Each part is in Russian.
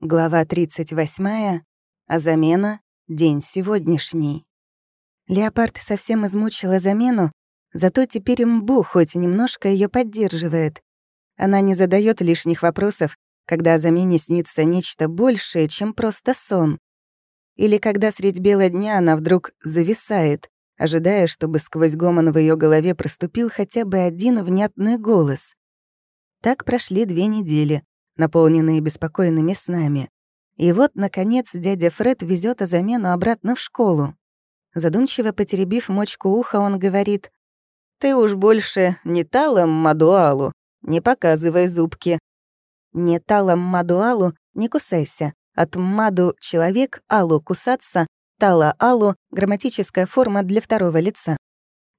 Глава 38. А замена — день сегодняшний. Леопард совсем измучила замену, зато теперь Мбу хоть немножко ее поддерживает. Она не задает лишних вопросов, когда о замене снится нечто большее, чем просто сон. Или когда средь бела дня она вдруг зависает, ожидая, чтобы сквозь гомон в ее голове проступил хотя бы один внятный голос. Так прошли две недели наполненные беспокойными снами. И вот, наконец, дядя Фред везет замену обратно в школу. Задумчиво потеребив мочку уха, он говорит, «Ты уж больше не талом Мадуалу, не показывай зубки». «Не талом Мадуалу, не кусайся. От Маду — человек, Алу — кусаться, Тала — Алу — грамматическая форма для второго лица.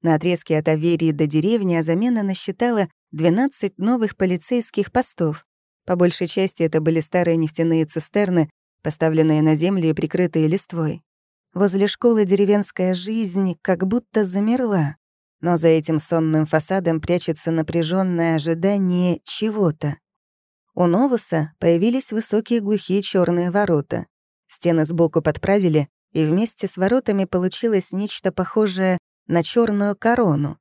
На отрезке от Аверии до деревни замена насчитала 12 новых полицейских постов. По большей части это были старые нефтяные цистерны, поставленные на землю и прикрытые листвой. Возле школы деревенская жизнь как будто замерла, но за этим сонным фасадом прячется напряженное ожидание чего-то. У Новуса появились высокие глухие черные ворота. Стены сбоку подправили, и вместе с воротами получилось нечто похожее на черную корону.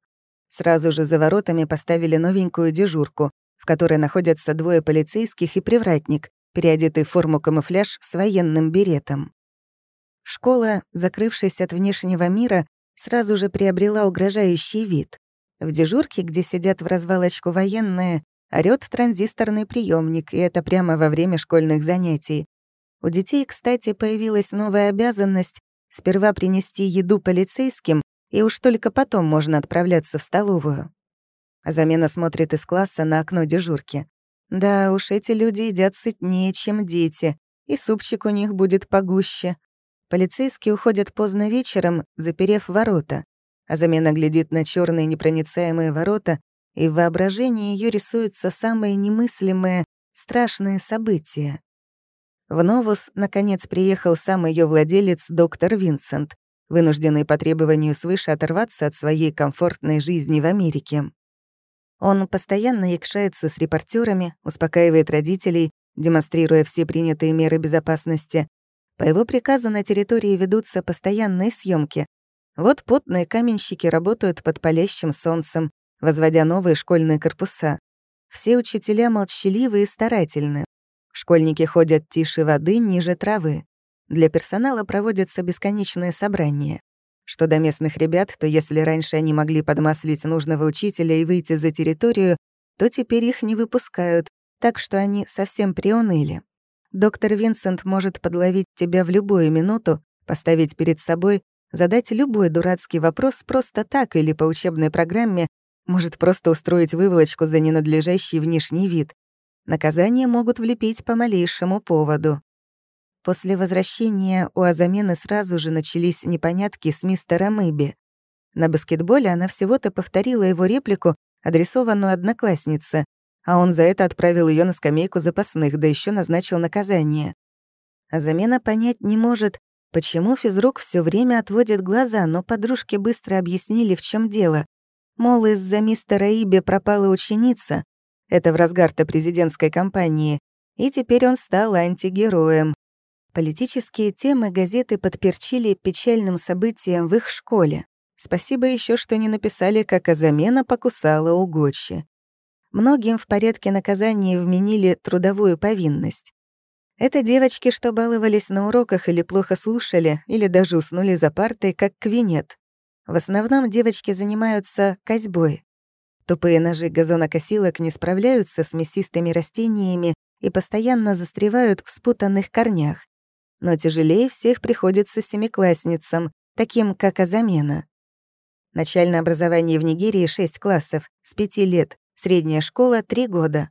Сразу же за воротами поставили новенькую дежурку, в которой находятся двое полицейских и привратник, переодетый в форму камуфляж с военным беретом. Школа, закрывшись от внешнего мира, сразу же приобрела угрожающий вид. В дежурке, где сидят в развалочку военные, орёт транзисторный приемник, и это прямо во время школьных занятий. У детей, кстати, появилась новая обязанность сперва принести еду полицейским, и уж только потом можно отправляться в столовую. Замена смотрит из класса на окно дежурки. Да уж, эти люди едят сытнее, чем дети, и супчик у них будет погуще. Полицейские уходят поздно вечером, заперев ворота. А замена глядит на черные непроницаемые ворота, и в воображении ее рисуются самые немыслимые, страшные события. В Новус, наконец, приехал сам ее владелец, доктор Винсент, вынужденный по требованию свыше оторваться от своей комфортной жизни в Америке. Он постоянно якшается с репортерами, успокаивает родителей, демонстрируя все принятые меры безопасности. По его приказу на территории ведутся постоянные съемки. Вот потные каменщики работают под палящим солнцем, возводя новые школьные корпуса. Все учителя молчаливы и старательны. Школьники ходят тише воды, ниже травы. Для персонала проводятся бесконечные собрания. Что до местных ребят, то если раньше они могли подмаслить нужного учителя и выйти за территорию, то теперь их не выпускают, так что они совсем приуныли. Доктор Винсент может подловить тебя в любую минуту, поставить перед собой, задать любой дурацкий вопрос просто так или по учебной программе, может просто устроить выволочку за ненадлежащий внешний вид. Наказания могут влепить по малейшему поводу. После возвращения у Азамены сразу же начались непонятки с мистером Иби. На баскетболе она всего-то повторила его реплику, адресованную однокласснице, а он за это отправил ее на скамейку запасных, да еще назначил наказание. Азамена понять не может, почему физрук все время отводит глаза, но подружки быстро объяснили, в чем дело. Мол, из-за мистера Иби пропала ученица, это в разгар-то президентской кампании, и теперь он стал антигероем. Политические темы газеты подперчили печальным событием в их школе. Спасибо еще, что не написали, как Азамена покусала угодья. Многим в порядке наказания вменили трудовую повинность. Это девочки, что баловались на уроках или плохо слушали, или даже уснули за партой, как квинет. В основном девочки занимаются козьбой. Тупые ножи газонокосилок не справляются с мясистыми растениями и постоянно застревают в спутанных корнях но тяжелее всех приходится семиклассницам, таким как Азамена. Начальное образование в Нигерии 6 классов, с 5 лет, средняя школа — 3 года.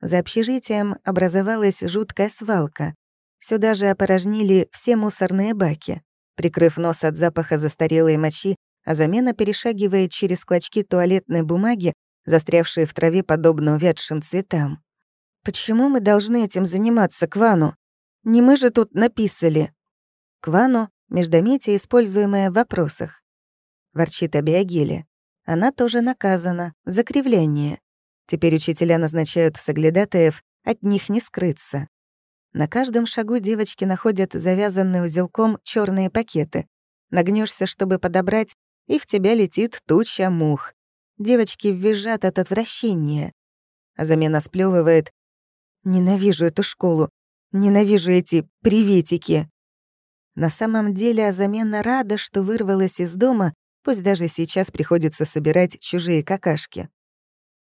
За общежитием образовалась жуткая свалка. Сюда же опорожнили все мусорные баки. Прикрыв нос от запаха застарелой мочи, Азамена перешагивает через клочки туалетной бумаги, застрявшие в траве подобно увядшим цветам. «Почему мы должны этим заниматься, Квану?» Не мы же тут написали. Квану — междометие, используемое в вопросах. Ворчит Абиагеле. Она тоже наказана за кривляние. Теперь учителя назначают соглядатаев, от них не скрыться. На каждом шагу девочки находят завязанные узелком черные пакеты. Нагнешься, чтобы подобрать, и в тебя летит туча мух. Девочки визжат от отвращения. А замена сплевывает. «Ненавижу эту школу. Ненавижу эти приветики». На самом деле Азамена рада, что вырвалась из дома, пусть даже сейчас приходится собирать чужие какашки.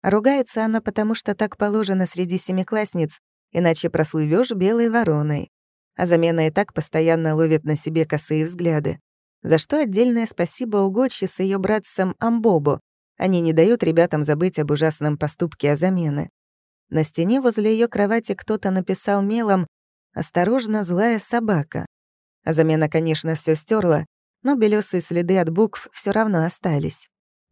ругается она, потому что так положено среди семиклассниц, иначе прослывешь белой вороной. А замена и так постоянно ловит на себе косые взгляды. За что отдельное спасибо Угочи с ее братцем Амбобо. Они не дают ребятам забыть об ужасном поступке Азамены. На стене возле ее кровати кто-то написал мелом «Осторожно, злая собака». Азамена, конечно, все стерла, но белесые следы от букв все равно остались.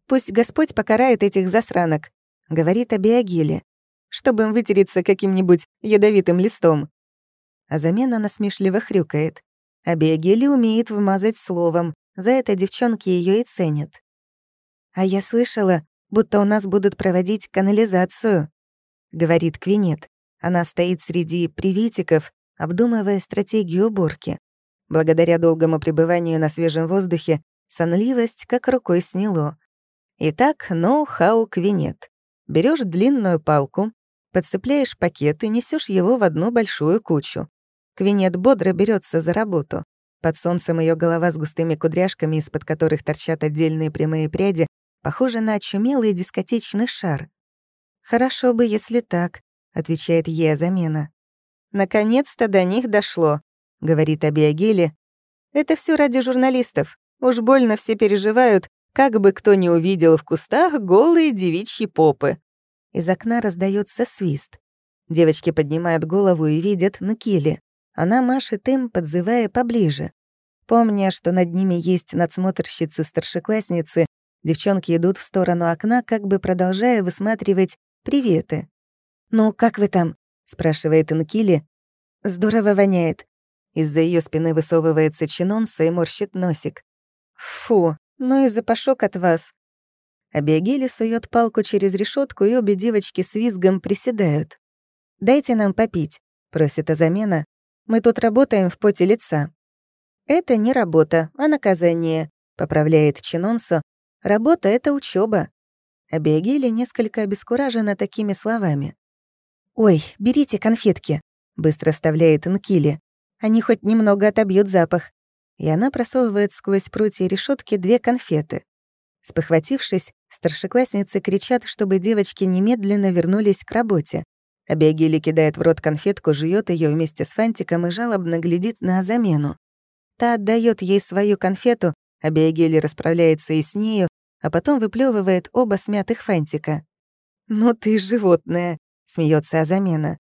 «Пусть Господь покарает этих засранок», — говорит Абиагиле чтобы им вытереться каким-нибудь ядовитым листом. А замена насмешливо хрюкает. А Бегели умеет вмазать словом, за это девчонки ее и ценят. «А я слышала, будто у нас будут проводить канализацию», — говорит Квинет. Она стоит среди приветиков, обдумывая стратегию уборки. Благодаря долгому пребыванию на свежем воздухе сонливость как рукой сняло. Итак, ноу-хау Квинет. Берешь длинную палку, Подцепляешь пакет и несешь его в одну большую кучу. Квинет бодро берется за работу. Под солнцем ее голова с густыми кудряшками, из-под которых торчат отдельные прямые пряди, похожа на очумелый дискотечный шар. «Хорошо бы, если так», — отвечает ей замена. «Наконец-то до них дошло», — говорит Абиагели. «Это все ради журналистов. Уж больно все переживают, как бы кто ни увидел в кустах голые девичьи попы. Из окна раздается свист. Девочки поднимают голову и видят Накили. Она машет им, подзывая поближе. Помня, что над ними есть надсмотрщицы-старшеклассницы, девчонки идут в сторону окна, как бы продолжая высматривать приветы. «Ну, как вы там?» — спрашивает Инкили. «Здорово воняет». Из-за ее спины высовывается чинонса и морщит носик. «Фу, ну и запашок от вас. Абиагели сует палку через решетку, и обе девочки с визгом приседают. «Дайте нам попить», — просит Азамена. «Мы тут работаем в поте лица». «Это не работа, а наказание», — поправляет Чинонсо. «Работа — это учеба. Абиагели несколько обескуражена такими словами. «Ой, берите конфетки», — быстро вставляет Нкили. «Они хоть немного отобьют запах». И она просовывает сквозь прутья решетки две конфеты. Спохватившись, старшеклассницы кричат, чтобы девочки немедленно вернулись к работе. Абиагили кидает в рот конфетку, жует ее вместе с фантиком и жалобно глядит на замену. Та отдает ей свою конфету, Абиагили расправляется и с нею, а потом выплевывает оба смятых фантика. «Ну ты животное», — смеется Азамена.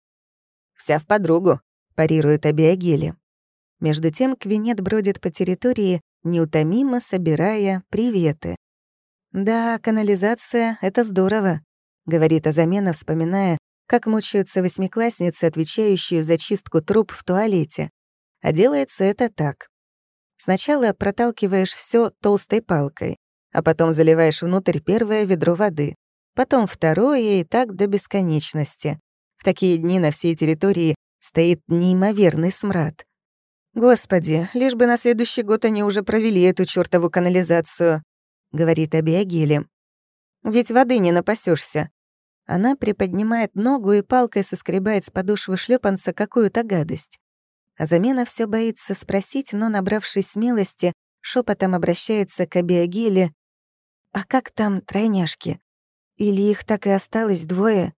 «Вся в подругу», — парирует Абиагили. Между тем Квинет бродит по территории, неутомимо собирая приветы. «Да, канализация — это здорово», — говорит Азамена, вспоминая, как мучаются восьмиклассницы, отвечающие за чистку труб в туалете. А делается это так. Сначала проталкиваешь все толстой палкой, а потом заливаешь внутрь первое ведро воды, потом второе и так до бесконечности. В такие дни на всей территории стоит неимоверный смрад. Господи, лишь бы на следующий год они уже провели эту чёртову канализацию. — говорит Абиагиле. «Ведь воды не напасешься. Она приподнимает ногу и палкой соскребает с подошвы шлепанца какую-то гадость. А замена все боится спросить, но, набравшись смелости, шепотом обращается к Абиагиле. «А как там тройняшки? Или их так и осталось двое?»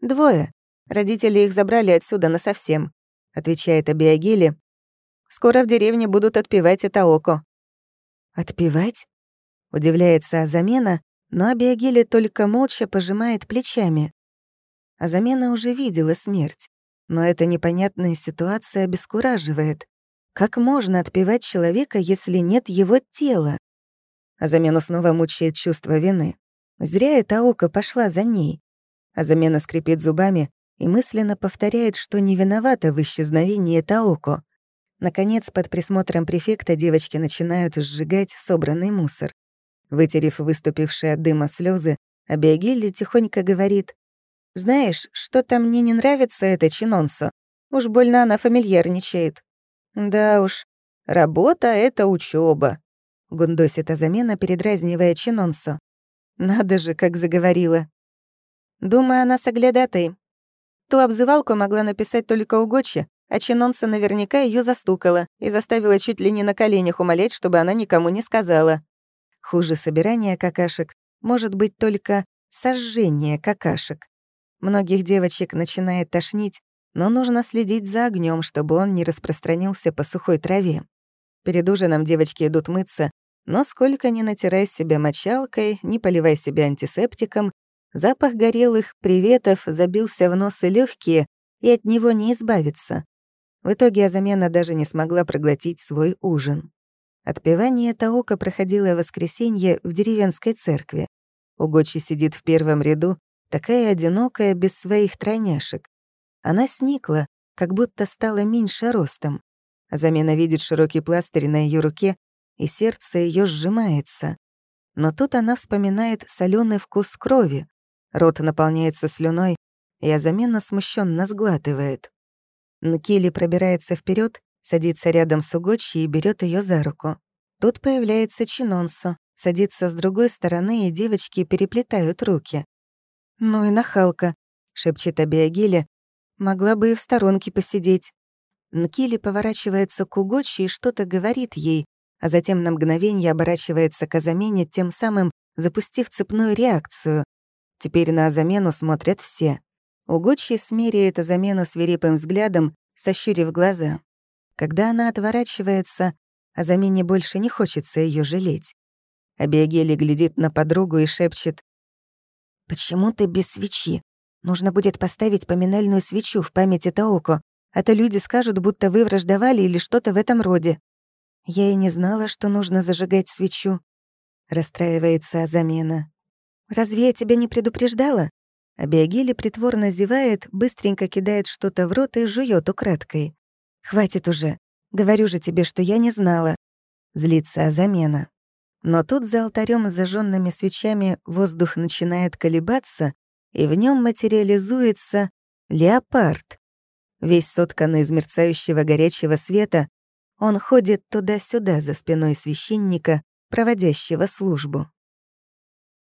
«Двое. Родители их забрали отсюда насовсем», — отвечает Абиагиле. «Скоро в деревне будут отпевать это око». «Отпевать?» Удивляется Азамена, но Абиагиле только молча пожимает плечами. Азамена уже видела смерть, но эта непонятная ситуация обескураживает. Как можно отпевать человека, если нет его тела? Азамену снова мучает чувство вины. Зря эта око пошла за ней. Азамена скрипит зубами и мысленно повторяет, что не виновата в исчезновении Таоко. Наконец, под присмотром префекта девочки начинают сжигать собранный мусор. Вытерев выступившие от дыма слезы, Абиагилли тихонько говорит, «Знаешь, что-то мне не нравится это Чинонсо. Уж больно она фамильярничает. Да уж, работа — это учеба. Гундосит Азамена, передразнивая Чинонсо. Надо же, как заговорила. Думаю, она соглядатай. Ту обзывалку могла написать только Угочи, а Чинонса наверняка ее застукала и заставила чуть ли не на коленях умолять, чтобы она никому не сказала. Хуже собирания какашек может быть только сожжение какашек. Многих девочек начинает тошнить, но нужно следить за огнем, чтобы он не распространился по сухой траве. Перед ужином девочки идут мыться, но сколько ни натирай себя мочалкой, ни поливай себя антисептиком, запах горелых приветов забился в нос и легкие, и от него не избавиться. В итоге Азамена даже не смогла проглотить свой ужин. Отпевание Таока проходило в воскресенье в деревенской церкви. Угочи сидит в первом ряду, такая одинокая, без своих тройняшек. Она сникла, как будто стала меньше ростом. Замена видит широкий пластырь на ее руке, и сердце ее сжимается. Но тут она вспоминает соленый вкус крови. Рот наполняется слюной, и Азамена смущенно сглатывает. Нкили пробирается вперед, садится рядом с Угочи и берет ее за руку. Тут появляется Чинонсо, садится с другой стороны, и девочки переплетают руки. «Ну и нахалка», — шепчет Абиагиля, «могла бы и в сторонке посидеть». Нкили поворачивается к Угочи и что-то говорит ей, а затем на мгновение оборачивается к Азамене, тем самым запустив цепную реакцию. Теперь на замену смотрят все. Угочи смеряет замену свирепым взглядом, сощурив глаза. Когда она отворачивается, Азамене больше не хочется ее жалеть. Абиагели глядит на подругу и шепчет. «Почему ты без свечи? Нужно будет поставить поминальную свечу в памяти Таоко, а то люди скажут, будто вы враждовали или что-то в этом роде». Я и не знала, что нужно зажигать свечу. Расстраивается Азамена. «Разве я тебя не предупреждала?» А Биогели притворно зевает, быстренько кидает что-то в рот и жует украдкой. «Хватит уже. Говорю же тебе, что я не знала». Злится замена. Но тут за алтарем с зажженными свечами воздух начинает колебаться, и в нем материализуется леопард. Весь сотканный из мерцающего горячего света, он ходит туда-сюда за спиной священника, проводящего службу.